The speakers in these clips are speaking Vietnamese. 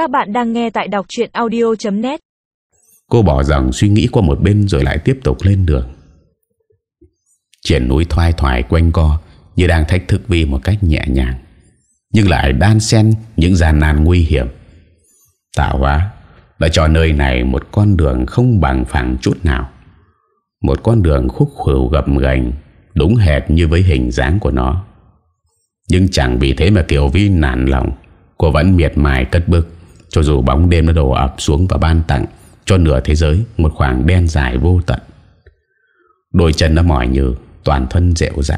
Các bạn đang nghe tại đọc chuyện audio.net Cô bỏ rằng suy nghĩ qua một bên rồi lại tiếp tục lên đường. Triển núi thoai thoải quanh co, Như đang thách thức Vi một cách nhẹ nhàng. Nhưng lại đan xen những gian nan nguy hiểm. Tạo hóa Đã cho nơi này một con đường không bằng phẳng chút nào. Một con đường khúc khuỷu gập ghềnh, Đúng hệt như với hình dáng của nó. Nhưng chẳng vì thế mà Kiều Vi nản lòng, Cô vẫn miệt mài cất bước. Cho dù bóng đêm nó đổ ập xuống và ban tặng, Cho nửa thế giới Một khoảng đen dài vô tận. Đôi chân nó mỏi như Toàn thân dẹo dã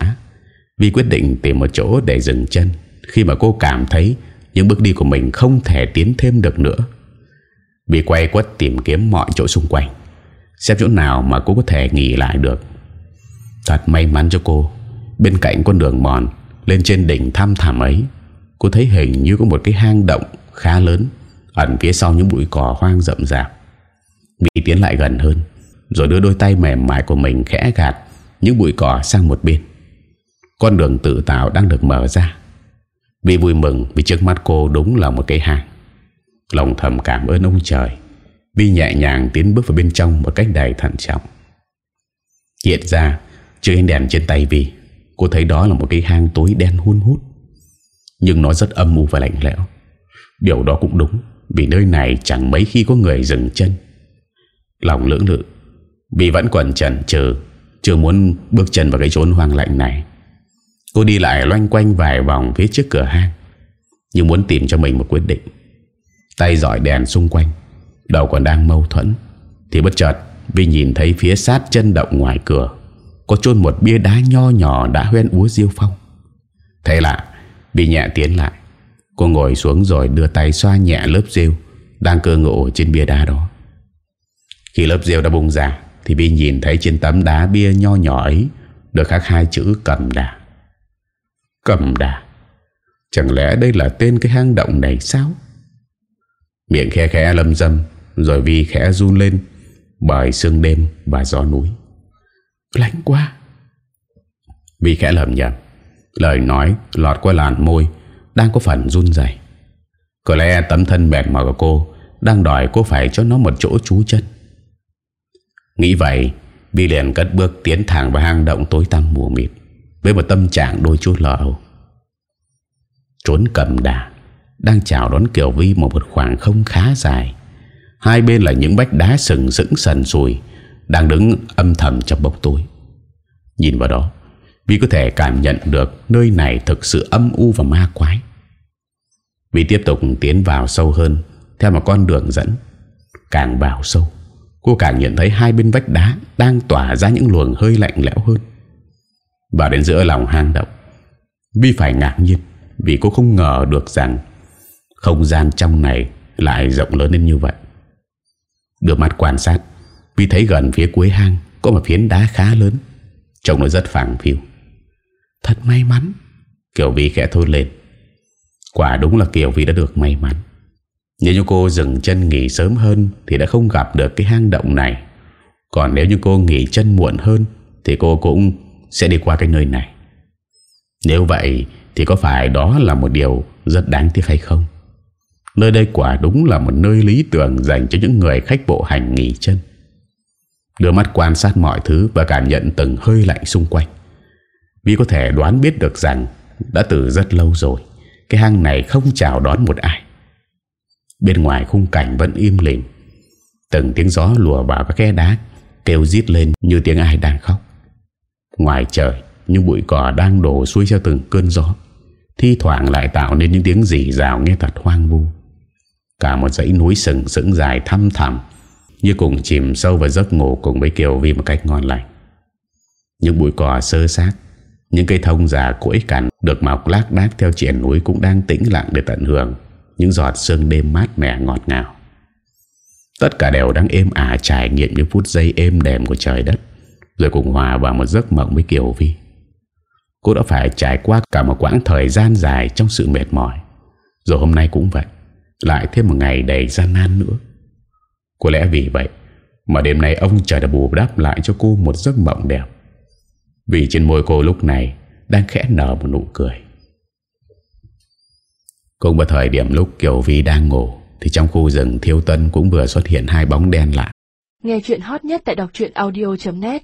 Vi quyết định tìm một chỗ để dừng chân, Khi mà cô cảm thấy Những bước đi của mình không thể tiến thêm được nữa. Vi quay quất tìm kiếm mọi chỗ xung quanh, Xem chỗ nào mà cô có thể nghỉ lại được. Thật may mắn cho cô, Bên cạnh con đường mòn, Lên trên đỉnh thăm thảm ấy, Cô thấy hình như có một cái hang động khá lớn. Ẩn phía sau những bụi cỏ hoang rậm rạp. Mỹ tiến lại gần hơn, Rồi đưa đôi tay mềm mại của mình khẽ gạt Những bụi cỏ sang một bên. Con đường tự tạo đang được mở ra. Vì vui mừng vì trước mắt cô đúng là một cái hang. Lòng thầm cảm ơn ông trời Vi nhẹ nhàng tiến bước vào bên trong Một cách đầy thận trọng. Hiện ra Chưa hình đèn trên tay Vi, Cô thấy đó là một cái hang tối đen hun hút. Nhưng nó rất âm u và lạnh lẽo. Điều đó cũng đúng. Vì nơi này chẳng mấy khi có người dừng chân. Lòng lưỡng lự Vì vẫn còn chần chờ Chưa muốn bước chân vào cái chốn hoang lạnh này. Cô đi lại loanh quanh vài vòng phía trước cửa hang Nhưng muốn tìm cho mình một quyết định. Tay dọi đèn xung quanh, Đầu còn đang mâu thuẫn, Thì bất chợt vì nhìn thấy phía sát chân động ngoài cửa, Có chôn một bia đá nho nhỏ Đã hoen úa diêu phong. Thế lạ vì nhẹ tiến lại Cô ngồi xuống rồi đưa tay xoa nhẹ lớp rêu Đang cơ ngộ trên bia đá đó. Khi lớp rêu đã bung ra, Thì Vi nhìn thấy trên tấm đá bia nho nhỏ ấy Được khắc hai chữ cầm đà. Cầm đà? Chẳng lẽ đây là tên cái hang động này sao? Miệng khe khẽ lâm dâm, Rồi Vi khẽ run lên, Bởi sương đêm và gió núi. Lạnh quá! Vi khẽ lầm nhầm Lời nói lọt qua làn môi đang có phần run dày Có lẽ tấm thân mệt mỏi của cô Đang đòi cô phải cho nó một chỗ trú chân. Nghĩ vậy Vi liền cất bước tiến thẳng vào hang động tối tăm mù mịt, Với một tâm trạng đôi chút lo âu. Trốn cầm đà, Đang chào đón Kiều Vi một một khoảng không khá dài. Hai bên là những vách đá sừng sững sần sùi, Đang đứng âm thầm trong bóng tối. Nhìn vào đó Vi có thể cảm nhận được nơi này thực sự âm u và ma quái. Vi tiếp tục tiến vào sâu hơn theo một con đường dẫn. Càng vào sâu, cô càng nhận thấy hai bên vách đá đang tỏa ra những luồng hơi lạnh lẽo hơn. Vào đến giữa lòng hang động, Vi phải ngạc nhiên vì cô không ngờ được rằng không gian trong này lại rộng lớn đến như vậy. được mắt quan sát, Vi thấy gần phía cuối hang có một phiến đá khá lớn, trông nó rất phẳng phiu. Thật may mắn. Kiều Vi khẽ thốt lên. Quả đúng là Kiều Vi đã được may mắn. Nếu như cô dừng chân nghỉ sớm hơn Thì đã không gặp được cái hang động này. Còn nếu như cô nghỉ chân muộn hơn Thì cô cũng sẽ đi qua cái nơi này. Nếu vậy Thì có phải đó là một điều Rất đáng tiếc hay không? Nơi đây quả đúng là một nơi lý tưởng Dành cho những người khách bộ hành nghỉ chân. Đưa mắt quan sát mọi thứ Và cảm nhận từng hơi lạnh xung quanh vì có thể đoán biết được rằng Đã từ rất lâu rồi, Cái hang này không chào đón một ai. Bên ngoài khung cảnh vẫn im lìm. Từng tiếng gió lùa vào các khe đá, Kêu rít lên như tiếng ai đang khóc. Ngoài trời, Những bụi cỏ đang đổ xuôi theo từng cơn gió. Thi thoảng lại tạo nên những tiếng rỉ rào nghe thật hoang vu. Cả một dãy núi sừng sững dài thăm thẳm, Như cùng chìm sâu vào giấc ngủ cùng với Kiều Vi một cách ngon lành. Những bụi cỏ sơ sát những cây thông già cỗi cằn được mọc lác đác theo triển núi cũng đang tĩnh lặng để tận hưởng những giọt sương đêm mát mẻ ngọt ngào. Tất cả đều đang êm ả trải nghiệm những phút giây êm đềm của trời đất rồi cùng hòa vào một giấc mộng với Kiều Vi. Cô đã phải trải qua cả một quãng thời gian dài trong sự mệt mỏi. Rồi hôm nay cũng vậy, lại thêm một ngày đầy gian nan nữa. Có lẽ vì vậy mà đêm nay ông trời đã bù đắp lại cho cô một giấc mộng đẹp. Vì trên môi cô lúc này Đang khẽ nở một nụ cười. Cùng vào thời điểm lúc Kiều Vi đang ngủ, Thì trong khu rừng Thiêu Tân cũng vừa xuất hiện hai bóng đen lạ. Nghe chuyện hot nhất tại đọc audio.net